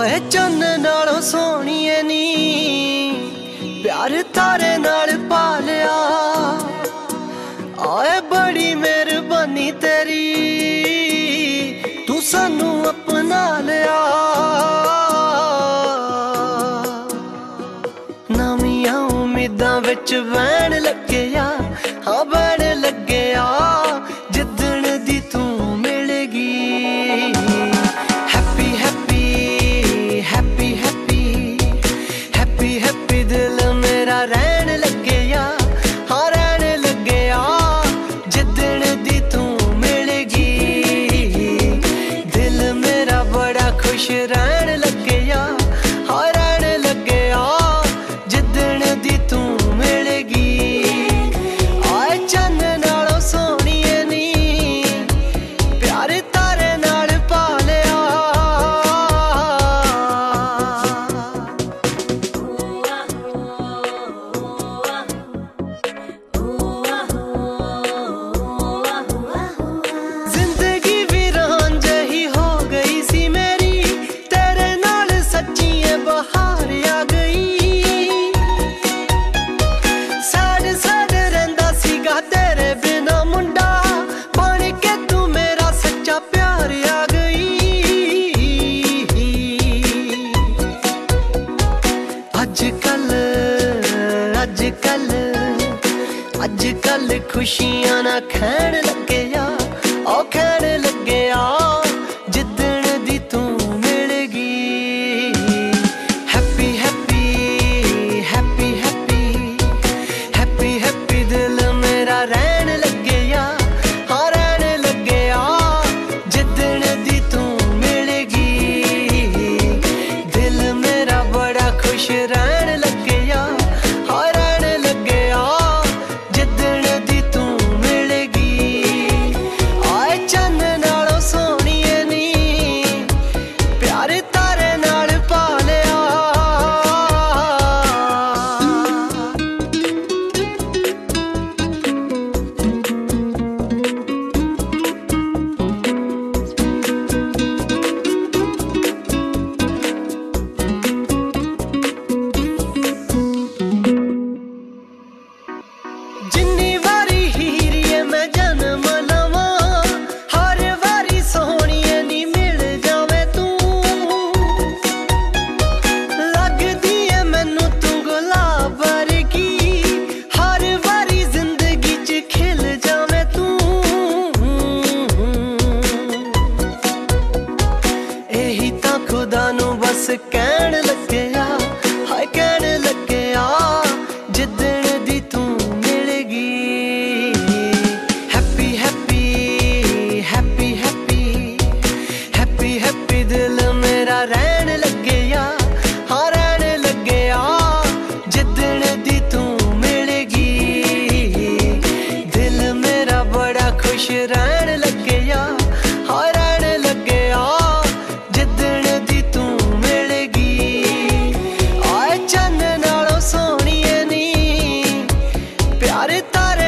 ਓਏ ਚੰਨ ਨਾਲੋਂ ਸੋਹਣੀਏ ਨੀ। ਪਿਆਰ ਤਾਰੇ ਨਾਲ ਪਾਲਿਆ। ਓਏ ਬੜੀ ਮਿਹਰਬਾਨੀ ਤੇਰੀ। ਤੂੰ ਸਾਨੂੰ ਆਪਣਾ ਲਿਆ। ਨਵੀਆਂ ਉਮੀਦਾਂ ਵਿੱਚ ਵਹਿਣ ਲੱਗਿਆ। ਹਾਂ should I? ਕੱਲ। ਅੱਜ ਕੱਲ ਖੁਸ਼ੀਆਂ ਨਾ ਖੈਣ ਲੱਗ। ਬਸ ਕਹਿਣ ਲੱਗਿਆ ਕਹਿਣ ਲੱਗਿਆ, ਜਿੱਦਣ ਦੀ ਤੂੰ ਮਿਲਗੀ happy happy happy happy happy ਦਿਲ ਮੇਰਾ ਰਹਿਣ ਲੱਗਿਆ, ਹਾਂ ਰਹਿਣ ਲੱਗਿਆ, ਜਿੱਦਣ ਦੀ ਤੂੰ ਮਿਲਗੀ ਦਿਲ ਮੇਰਾ ਬੜਾ ਖੁਸ਼ ਰਹਿ thought